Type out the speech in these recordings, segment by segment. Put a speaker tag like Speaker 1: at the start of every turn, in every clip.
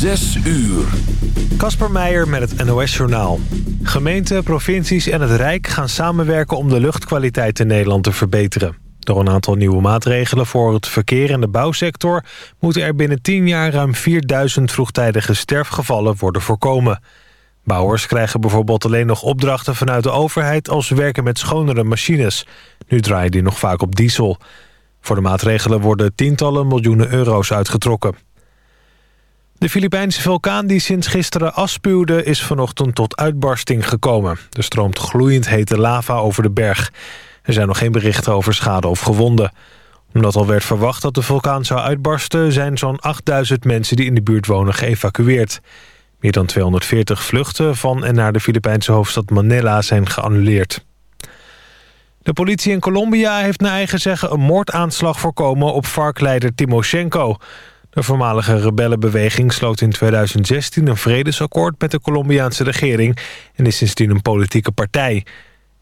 Speaker 1: Zes uur.
Speaker 2: Kasper Meijer met het NOS-journaal. Gemeenten, provincies en het Rijk gaan samenwerken om de luchtkwaliteit in Nederland te verbeteren. Door een aantal nieuwe maatregelen voor het verkeer en de bouwsector... moeten er binnen 10 jaar ruim 4000 vroegtijdige sterfgevallen worden voorkomen. Bouwers krijgen bijvoorbeeld alleen nog opdrachten vanuit de overheid... als ze werken met schonere machines. Nu draaien die nog vaak op diesel. Voor de maatregelen worden tientallen miljoenen euro's uitgetrokken. De Filipijnse vulkaan die sinds gisteren as spuwde... is vanochtend tot uitbarsting gekomen. Er stroomt gloeiend hete lava over de berg. Er zijn nog geen berichten over schade of gewonden. Omdat al werd verwacht dat de vulkaan zou uitbarsten... zijn zo'n 8000 mensen die in de buurt wonen geëvacueerd. Meer dan 240 vluchten van en naar de Filipijnse hoofdstad Manila zijn geannuleerd. De politie in Colombia heeft naar eigen zeggen een moordaanslag voorkomen op varkleider Timoshenko. De voormalige rebellenbeweging sloot in 2016 een vredesakkoord met de Colombiaanse regering en is sindsdien een politieke partij.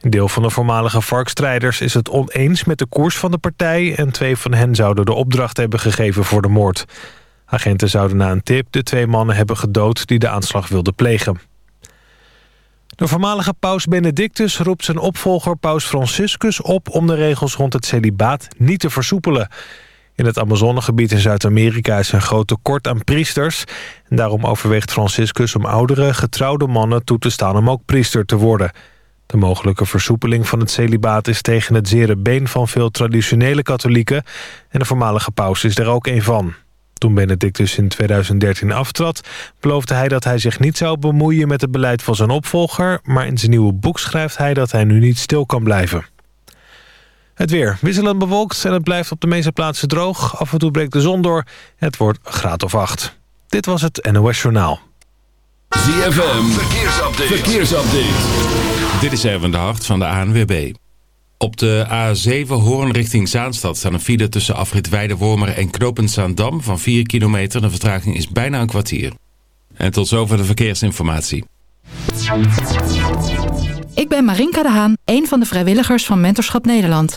Speaker 2: Een deel van de voormalige varkstrijders is het oneens met de koers van de partij... en twee van hen zouden de opdracht hebben gegeven voor de moord. Agenten zouden na een tip de twee mannen hebben gedood die de aanslag wilden plegen. De voormalige paus Benedictus roept zijn opvolger paus Franciscus op... om de regels rond het celibaat niet te versoepelen. In het Amazonegebied in Zuid-Amerika is een groot tekort aan priesters. En daarom overweegt Franciscus om oudere, getrouwde mannen toe te staan... om ook priester te worden... De mogelijke versoepeling van het celibaat is tegen het zere been van veel traditionele katholieken... en de voormalige paus is er ook een van. Toen Benedictus in 2013 aftrad, beloofde hij dat hij zich niet zou bemoeien met het beleid van zijn opvolger... maar in zijn nieuwe boek schrijft hij dat hij nu niet stil kan blijven. Het weer wisselend bewolkt en het blijft op de meeste plaatsen droog. Af en toe breekt de zon door. Het wordt graad of acht. Dit was het NOS Journaal.
Speaker 1: ZFM, verkeersupdate. verkeersupdate.
Speaker 3: Dit is even de hart van de ANWB. Op de A7 Hoorn richting Zaanstad staan een file tussen afrit Weidewormer en Knopend Zaandam van 4 kilometer. De vertraging is bijna een kwartier. En tot zover de verkeersinformatie.
Speaker 4: Ik ben Marinka de Haan, een van de vrijwilligers van Mentorschap Nederland.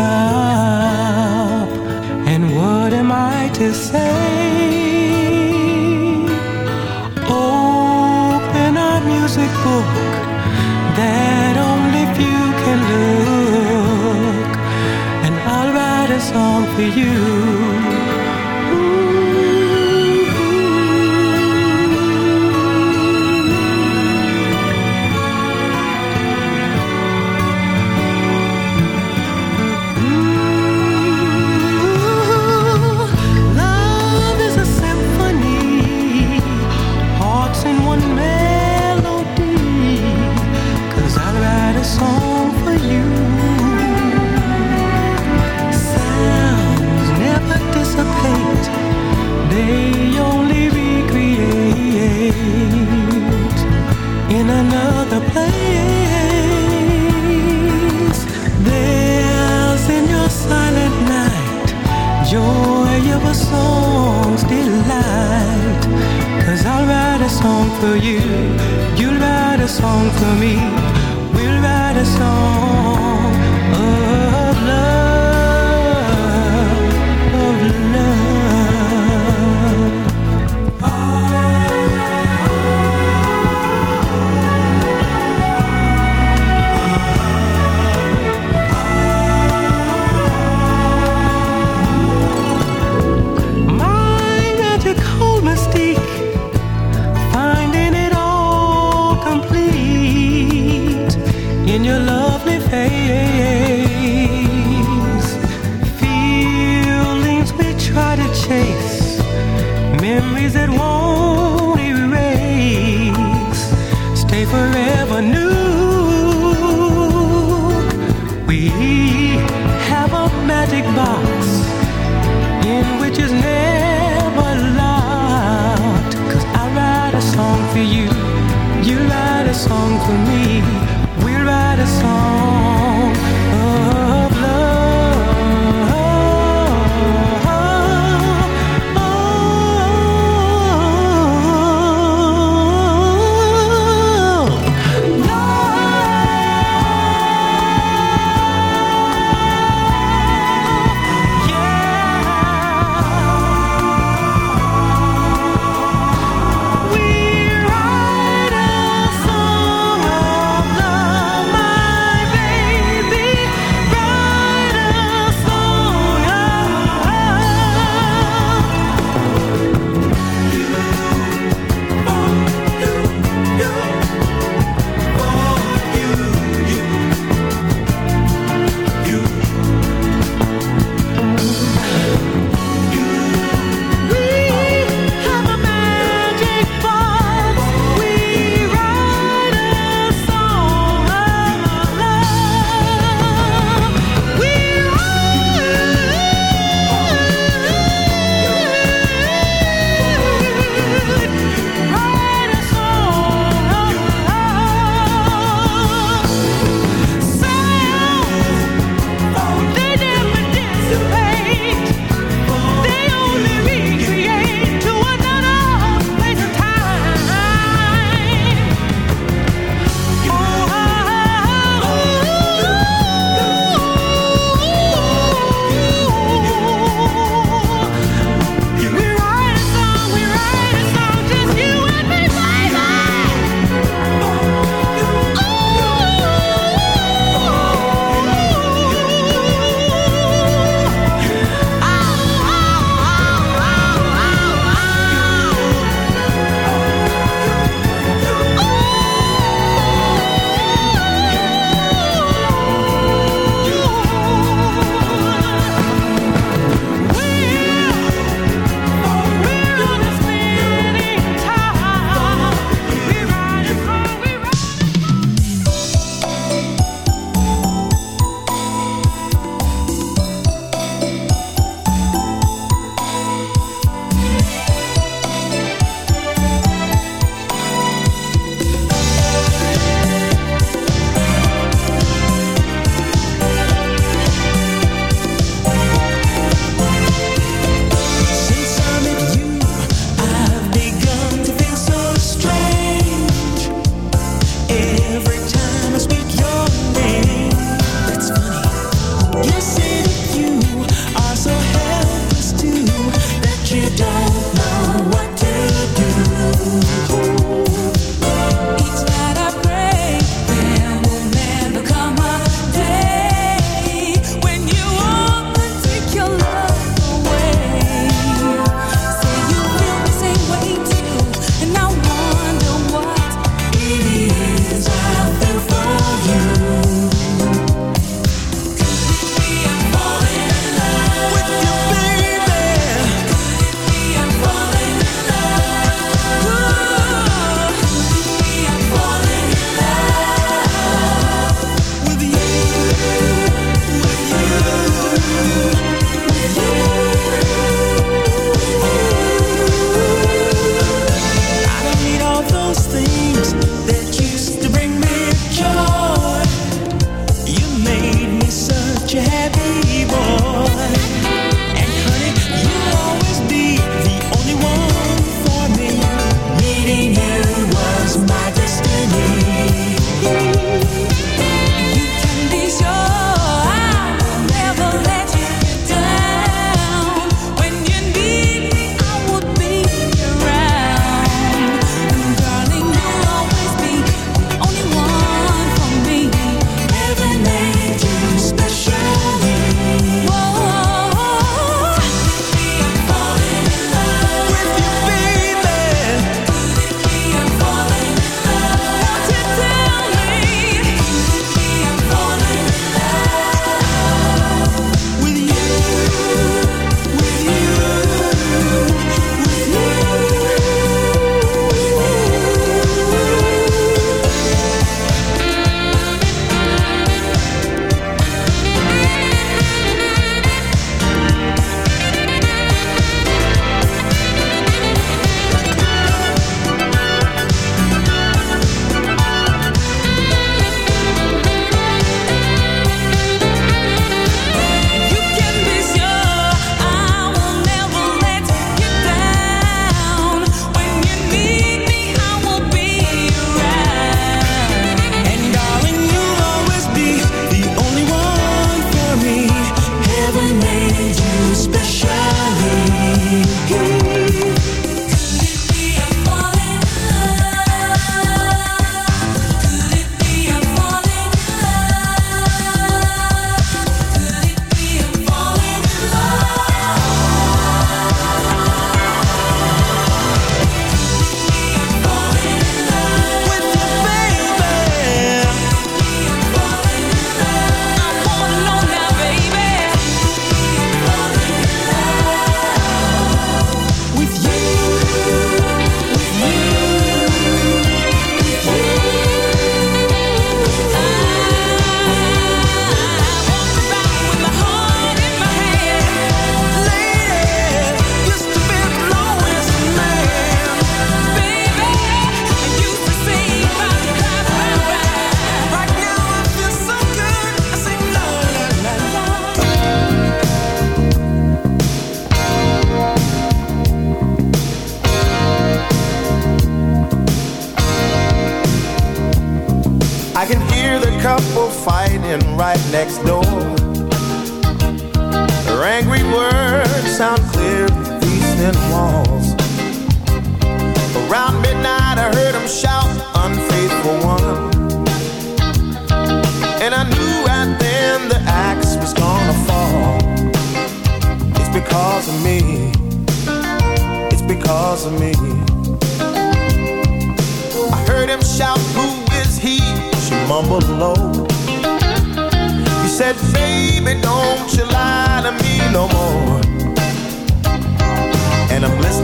Speaker 5: Stop? And what am I to say? Open our music book that only few can look, and I'll write a song for you. Memories that won't erase, stay forever new. We have a magic box in which is never locked. Cause I write a song for you, you write a song for me,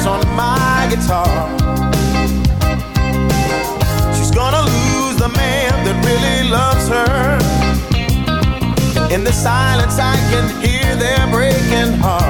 Speaker 6: stress on my guitar. She's gonna lose the man that really loves her. In the silence, I can hear their breaking heart.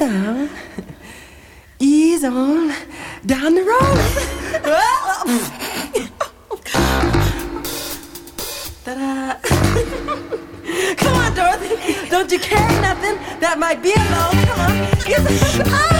Speaker 7: down. Ease on down the road. Ta-da. Come on, Dorothy. Don't you carry nothing that might be a load? Come on.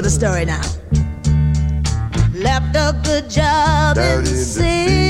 Speaker 8: to the story now. Left a good job Down in the city.